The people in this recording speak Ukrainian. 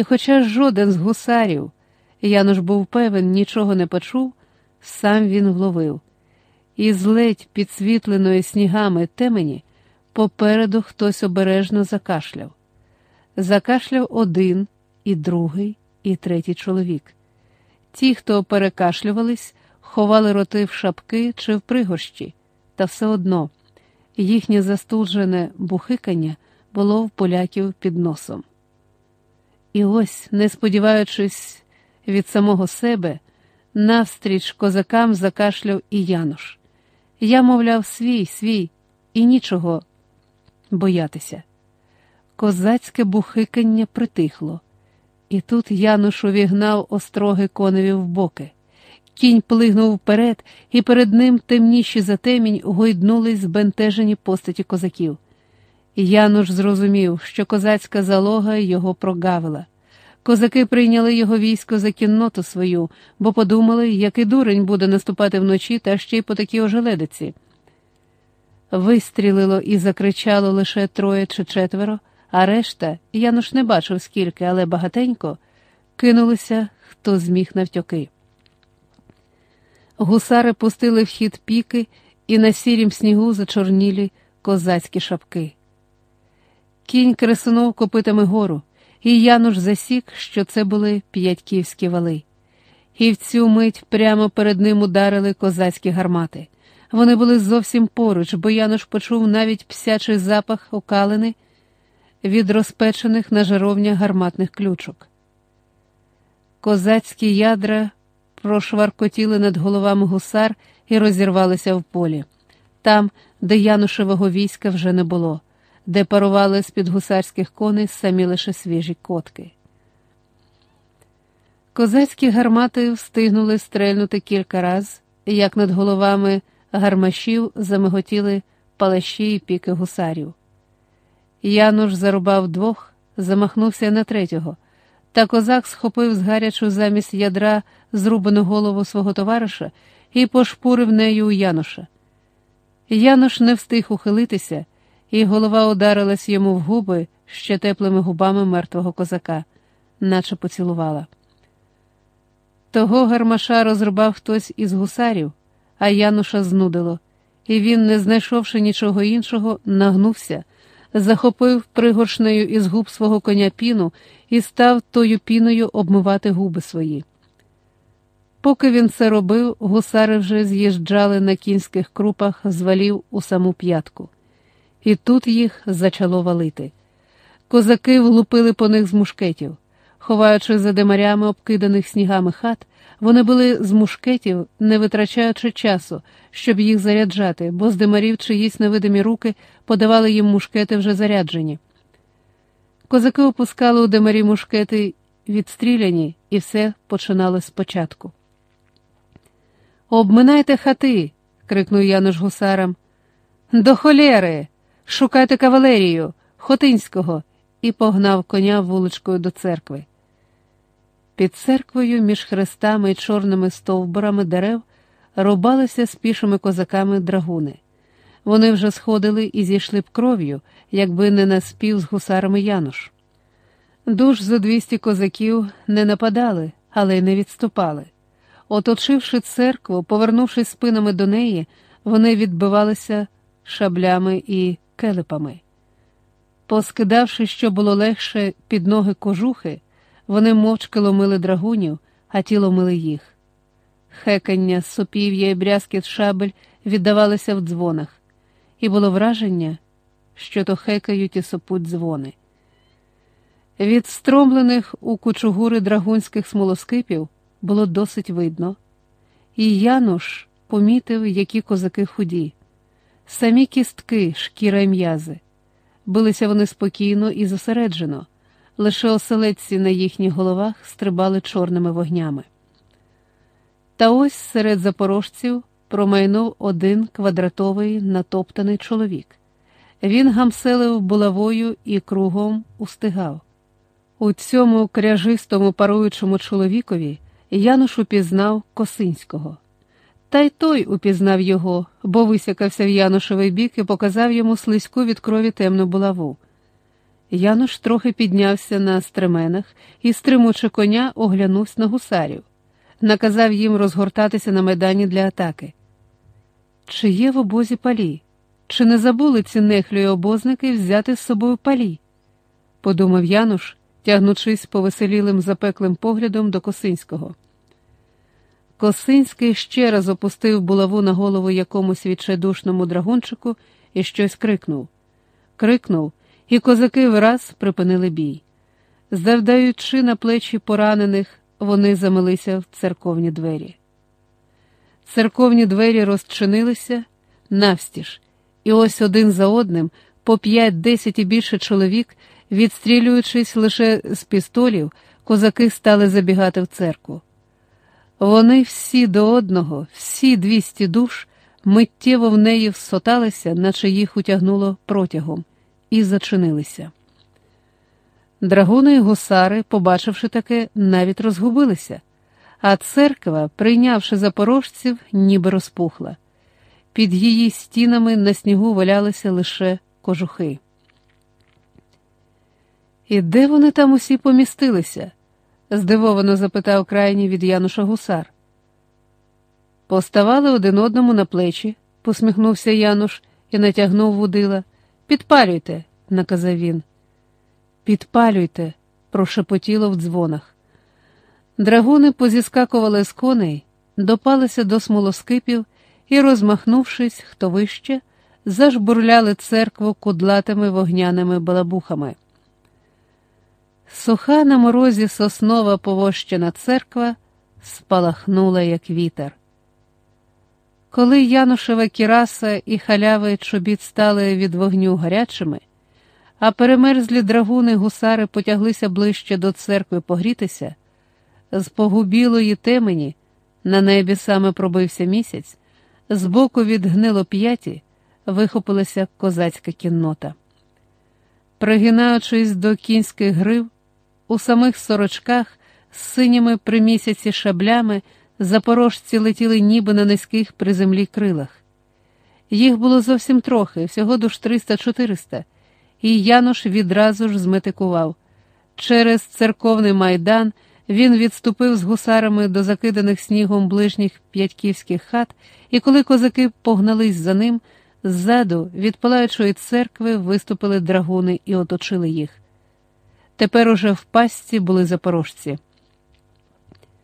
І, хоча жоден з гусарів, Януш був певен, нічого не почув, сам він вловив. І з ледь підсвітленої снігами темені попереду хтось обережно закашляв. Закашляв один, і другий, і третій чоловік. Ті, хто перекашлювались, ховали роти в шапки чи в пригорщі, та все одно їхнє застуджене бухикання було в поляків під носом. І ось, не сподіваючись від самого себе, навстріч козакам закашляв і Януш. Я, мовляв, свій, свій, і нічого боятися. Козацьке бухикання притихло, і тут Януш увігнав остроги коневі в боки. Кінь плигнув вперед, і перед ним темніші за темінь гойднулись збентежені постаті козаків. Януш зрозумів, що козацька залога його прогавила. Козаки прийняли його військо за кінноту свою, бо подумали, який дурень буде наступати вночі та ще й по такій ожеледиці. Вистрілило і закричало лише троє чи четверо, а решта, Януш не бачив скільки, але багатенько, кинулися, хто зміг навтьоки. Гусари пустили в хід піки і на сірім снігу зачорнілі козацькі шапки. Кінь кресунув копитами гору, і Януш засік, що це були п'ятьківські вали. І в цю мить прямо перед ним ударили козацькі гармати. Вони були зовсім поруч, бо Януш почув навіть псячий запах окалини від розпечених на жаровнях гарматних ключок. Козацькі ядра прошваркотіли над головами гусар і розірвалися в полі. Там, де Янушевого війська вже не було, де парували з під гусарських коней самі лише свіжі котки. Козацькі гармати встигнули стрельнути кілька раз, як над головами гармашів замиготіли палащі і піки гусарів. Януш зарубав двох, замахнувся на третього. Та козак схопив з гарячу замість ядра зрубану голову свого товариша і пошпурив нею у Януша. Януш не встиг ухилитися, і голова ударилась йому в губи ще теплими губами мертвого козака, наче поцілувала. Того гармаша розрубав хтось із гусарів, а Януша знудило, і він, не знайшовши нічого іншого, нагнувся захопив пригоршнею із губ свого коня піну і став тою піною обмивати губи свої. Поки він це робив, гусари вже з'їжджали на кінських крупах з валів у саму п'ятку, і тут їх зачало валити. Козаки влупили по них з мушкетів. Ховаючи за демарями обкиданих снігами хат, вони були з мушкетів, не витрачаючи часу, щоб їх заряджати, бо з димарів чиїсь невидимі руки подавали їм мушкети вже заряджені. Козаки опускали у димарі мушкети відстріляні, і все починали спочатку. Обминайте хати. крикнув Януш гусарам. До холєри! Шукайте кавалерію, Хотинського, і погнав коня вуличкою до церкви. Під церквою між хрестами і чорними стовбурами дерев рубалися з пішими козаками драгуни. Вони вже сходили і зійшли б кров'ю, якби не наспів з гусарами Януш. Душ зо двісті козаків не нападали, але й не відступали. Оточивши церкву, повернувшись спинами до неї, вони відбивалися шаблями і келепами. Поскидавши, що було легше під ноги кожухи, вони мовчки ломили драгунів, а ті ломили їх. Хекання, сопів'я і брязкіт шабель віддавалися в дзвонах, і було враження, що то хекають і сопуть дзвони. Від стромлених у кучугури драгунських смолоскипів було досить видно, і Януш помітив, які козаки худі, самі кістки, шкіра й м'язи. Билися вони спокійно і зосереджено лише оселедці на їхніх головах стрибали чорними вогнями. Та ось серед запорожців промайнув один квадратовий натоптаний чоловік. Він гамселив булавою і кругом устигав. У цьому кряжистому паруючому чоловікові Януш упізнав Косинського. Та й той упізнав його, бо висякався в Янушевий бік і показав йому слизьку від крові темну булаву. Януш трохи піднявся на стременах і, стримуючи коня, оглянувся на гусарів, наказав їм розгортатися на майдані для атаки. Чи є в обозі палі? Чи не забули ці нехлі обозники взяти з собою палі? подумав Януш, тягнучись повеселілим запеклим поглядом до Косинського. Косинський ще раз опустив булаву на голову якомусь відчайдушному драгунчику і щось крикнув. Крикнув, і козаки враз припинили бій. Завдаючи на плечі поранених, вони замилися в церковні двері. Церковні двері розчинилися навстіж, і ось один за одним, по п'ять-десять і більше чоловік, відстрілюючись лише з пістолів, козаки стали забігати в церкву. Вони всі до одного, всі двісті душ, миттєво в неї всоталися, наче їх утягнуло протягом, і зачинилися. Драгуни й гусари, побачивши таке, навіть розгубилися, а церква, прийнявши запорожців, ніби розпухла. Під її стінами на снігу валялися лише кожухи. І де вони там усі помістилися? Здивовано запитав крайній від Януша гусар. Поставали один одному на плечі, посміхнувся Януш і натягнув вудила. Підпалюйте, наказав він. Підпалюйте, прошепотіло в дзвонах. Драгуни позіскакували з коней, допалися до смолоскипів і, розмахнувшись, хто вище, зажбурляли церкву кудлатими вогняними балабухами. Суха на морозі соснова повощена церква спалахнула, як вітер. Коли Янушева кіраса і халяви чобіт стали від вогню гарячими, а перемерзлі драгуни гусари потяглися ближче до церкви погрітися, з погубілої темені на небі саме пробився місяць, збоку від гнилоп'яті вихопилася козацька кіннота. Пригинаючись до кінських грив, у самих сорочках з синіми при місяці шаблями запорожці летіли ніби на низьких при землі крилах. Їх було зовсім трохи, всього душ 300-400, і Януш відразу ж зметикував. Через церковний майдан він відступив з гусарами до закиданих снігом ближніх п'ятьківських хат, і коли козаки погнались за ним, ззаду від палаючої церкви виступили драгуни і оточили їх. Тепер уже в пастці були запорожці.